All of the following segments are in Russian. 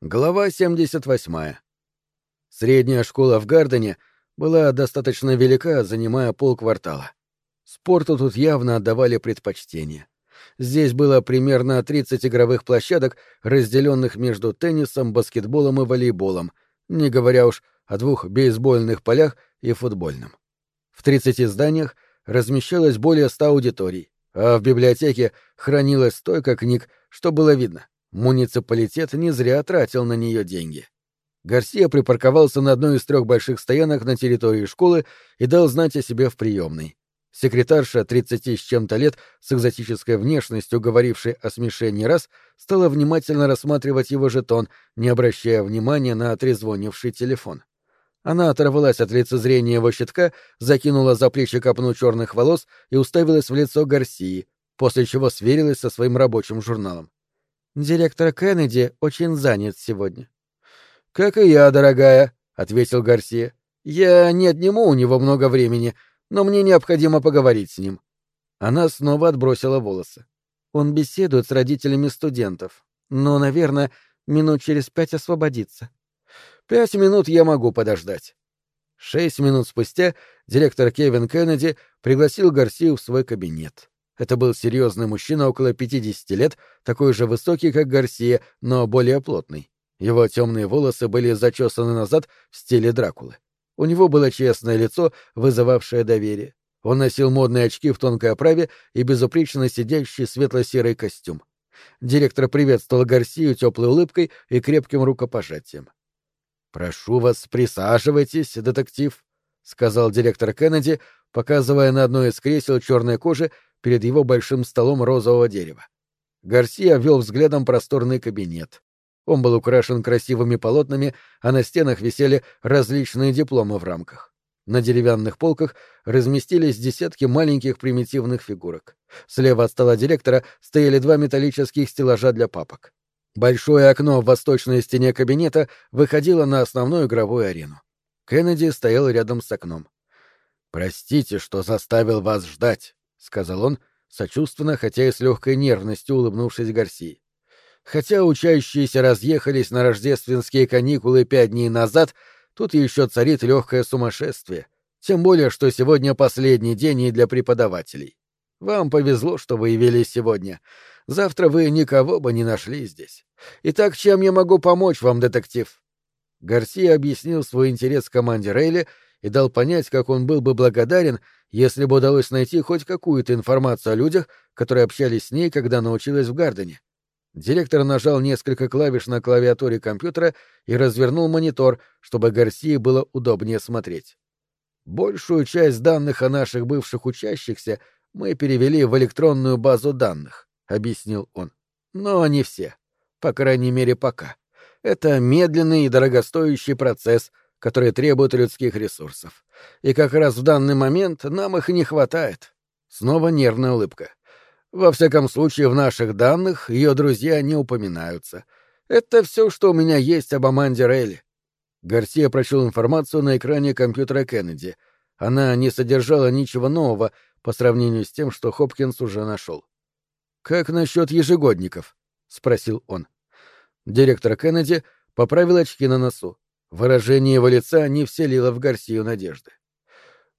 Глава 78. Средняя школа в Гардене была достаточно велика, занимая полквартала. Спорту тут явно отдавали предпочтение. Здесь было примерно 30 игровых площадок, разделенных между теннисом, баскетболом и волейболом, не говоря уж о двух бейсбольных полях и футбольном. В 30 зданиях размещалось более 100 аудиторий, а в библиотеке хранилось столько книг, что было видно — Муниципалитет не зря тратил на нее деньги. Гарсия припарковался на одной из трех больших стоянок на территории школы и дал знать о себе в приемной. Секретарша, 30 с чем-то лет, с экзотической внешностью, говорившей о смешении раз, стала внимательно рассматривать его жетон, не обращая внимания на отрезвонивший телефон. Она оторвалась от лицезрения его щитка, закинула за плечи копну черных волос и уставилась в лицо Гарсии, после чего сверилась со своим рабочим журналом. Директор Кеннеди очень занят сегодня. Как и я, дорогая, ответил Гарсия. Я не отниму у него много времени, но мне необходимо поговорить с ним. Она снова отбросила волосы. Он беседует с родителями студентов, но, наверное, минут через пять освободится. Пять минут я могу подождать. Шесть минут спустя директор Кевин Кеннеди пригласил Гарсию в свой кабинет. Это был серьезный мужчина около 50 лет, такой же высокий, как Гарсия, но более плотный. Его темные волосы были зачесаны назад в стиле Дракулы. У него было честное лицо, вызывавшее доверие. Он носил модные очки в тонкой оправе и безупречно сидящий светло-серый костюм. Директор приветствовал Гарсию теплой улыбкой и крепким рукопожатием. «Прошу вас, присаживайтесь, детектив», — сказал директор Кеннеди, показывая на одно из кресел черной кожи перед его большим столом розового дерева. Гарсия ввел взглядом просторный кабинет. Он был украшен красивыми полотнами, а на стенах висели различные дипломы в рамках. На деревянных полках разместились десятки маленьких примитивных фигурок. Слева от стола директора стояли два металлических стеллажа для папок. Большое окно в восточной стене кабинета выходило на основную игровую арену. Кеннеди стоял рядом с окном. «Простите, что заставил вас ждать», — сказал он, сочувственно, хотя и с легкой нервностью улыбнувшись Гарси. Хотя учащиеся разъехались на рождественские каникулы пять дней назад, тут еще царит легкое сумасшествие, тем более, что сегодня последний день и для преподавателей. Вам повезло, что вы явились сегодня. Завтра вы никого бы не нашли здесь. Итак, чем я могу помочь вам, детектив? Гарсия объяснил свой интерес команде Рейли и дал понять, как он был бы благодарен, если бы удалось найти хоть какую-то информацию о людях, которые общались с ней, когда научилась в Гардене. Директор нажал несколько клавиш на клавиатуре компьютера и развернул монитор, чтобы Гарсии было удобнее смотреть. Большую часть данных о наших бывших учащихся мы перевели в электронную базу данных, объяснил он. Но не все. По крайней мере, пока. Это медленный и дорогостоящий процесс — которые требуют людских ресурсов. И как раз в данный момент нам их не хватает. Снова нервная улыбка. Во всяком случае, в наших данных ее друзья не упоминаются. Это все, что у меня есть об Аманде Рейли. Гарсия прочел информацию на экране компьютера Кеннеди. Она не содержала ничего нового по сравнению с тем, что Хопкинс уже нашел. «Как насчет ежегодников?» — спросил он. Директор Кеннеди поправил очки на носу. Выражение его лица не вселило в Гарсию надежды.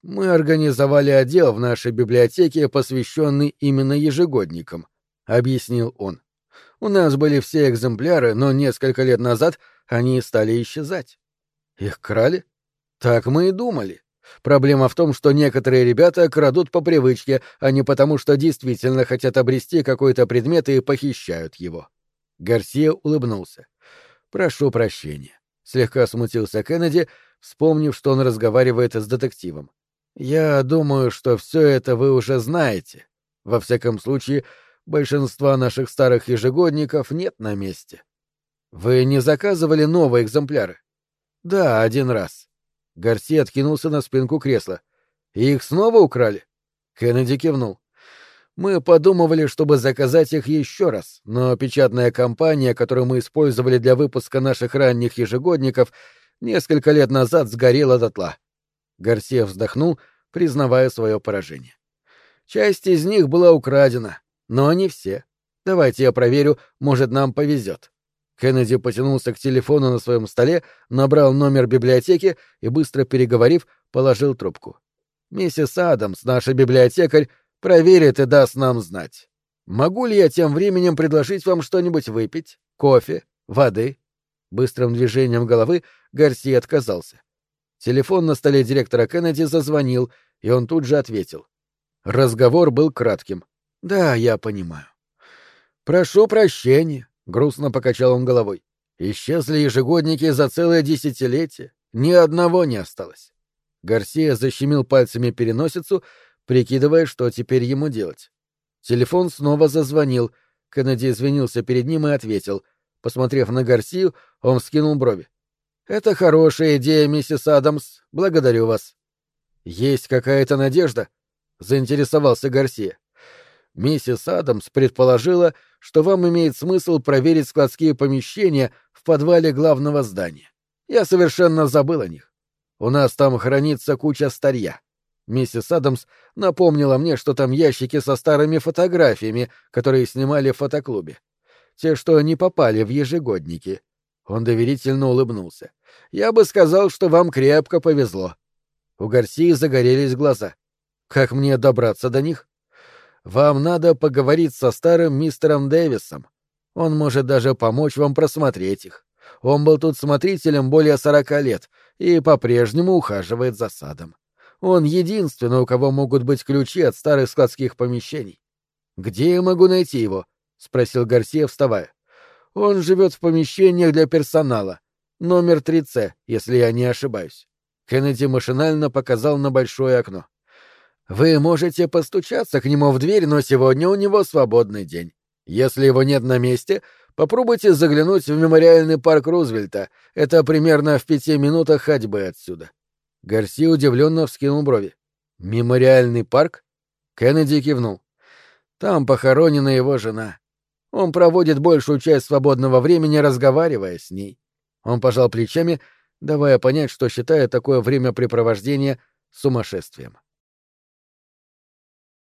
«Мы организовали отдел в нашей библиотеке, посвященный именно ежегодникам», — объяснил он. «У нас были все экземпляры, но несколько лет назад они стали исчезать. Их крали? Так мы и думали. Проблема в том, что некоторые ребята крадут по привычке, а не потому, что действительно хотят обрести какой-то предмет и похищают его». Гарсия улыбнулся. «Прошу прощения. Слегка смутился Кеннеди, вспомнив, что он разговаривает с детективом. «Я думаю, что все это вы уже знаете. Во всяком случае, большинства наших старых ежегодников нет на месте. Вы не заказывали новые экземпляры?» «Да, один раз». Гарси откинулся на спинку кресла. «И их снова украли?» Кеннеди кивнул. Мы подумывали, чтобы заказать их еще раз, но печатная компания, которую мы использовали для выпуска наших ранних ежегодников, несколько лет назад сгорела дотла. Гарсия вздохнул, признавая свое поражение. Часть из них была украдена, но не все. Давайте я проверю, может, нам повезет. Кеннеди потянулся к телефону на своем столе, набрал номер библиотеки и, быстро переговорив, положил трубку. «Миссис Адамс, наша библиотекарь, проверит и даст нам знать. Могу ли я тем временем предложить вам что-нибудь выпить? Кофе? Воды?» Быстрым движением головы Гарси отказался. Телефон на столе директора Кеннеди зазвонил, и он тут же ответил. Разговор был кратким. «Да, я понимаю». «Прошу прощения», Грустно покачал он головой. Исчезли ежегодники за целое десятилетие. Ни одного не осталось. Гарсия защемил пальцами переносицу, прикидывая, что теперь ему делать. Телефон снова зазвонил. Кеннеди извинился перед ним и ответил. Посмотрев на Гарсию, он вскинул брови. «Это хорошая идея, миссис Адамс. Благодарю вас». «Есть какая-то надежда?» — заинтересовался Гарсия. Миссис Адамс предположила, что вам имеет смысл проверить складские помещения в подвале главного здания. Я совершенно забыл о них. У нас там хранится куча старья. Миссис Адамс напомнила мне, что там ящики со старыми фотографиями, которые снимали в фотоклубе. Те, что не попали в ежегодники. Он доверительно улыбнулся. Я бы сказал, что вам крепко повезло. У Гарсии загорелись глаза. Как мне добраться до них? вам надо поговорить со старым мистером Дэвисом. Он может даже помочь вам просмотреть их. Он был тут смотрителем более сорока лет и по-прежнему ухаживает за садом. Он единственный, у кого могут быть ключи от старых складских помещений. Где я могу найти его? спросил Гарсия, вставая. Он живет в помещениях для персонала. Номер 3С, если я не ошибаюсь. Кеннеди машинально показал на большое окно. Вы можете постучаться к нему в дверь, но сегодня у него свободный день. Если его нет на месте, попробуйте заглянуть в мемориальный парк Рузвельта. Это примерно в пяти минутах ходьбы отсюда. Гарси удивленно вскинул брови. Мемориальный парк? Кеннеди кивнул. Там похоронена его жена. Он проводит большую часть свободного времени, разговаривая с ней. Он пожал плечами, давая понять, что считает такое времяпрепровождение сумасшествием.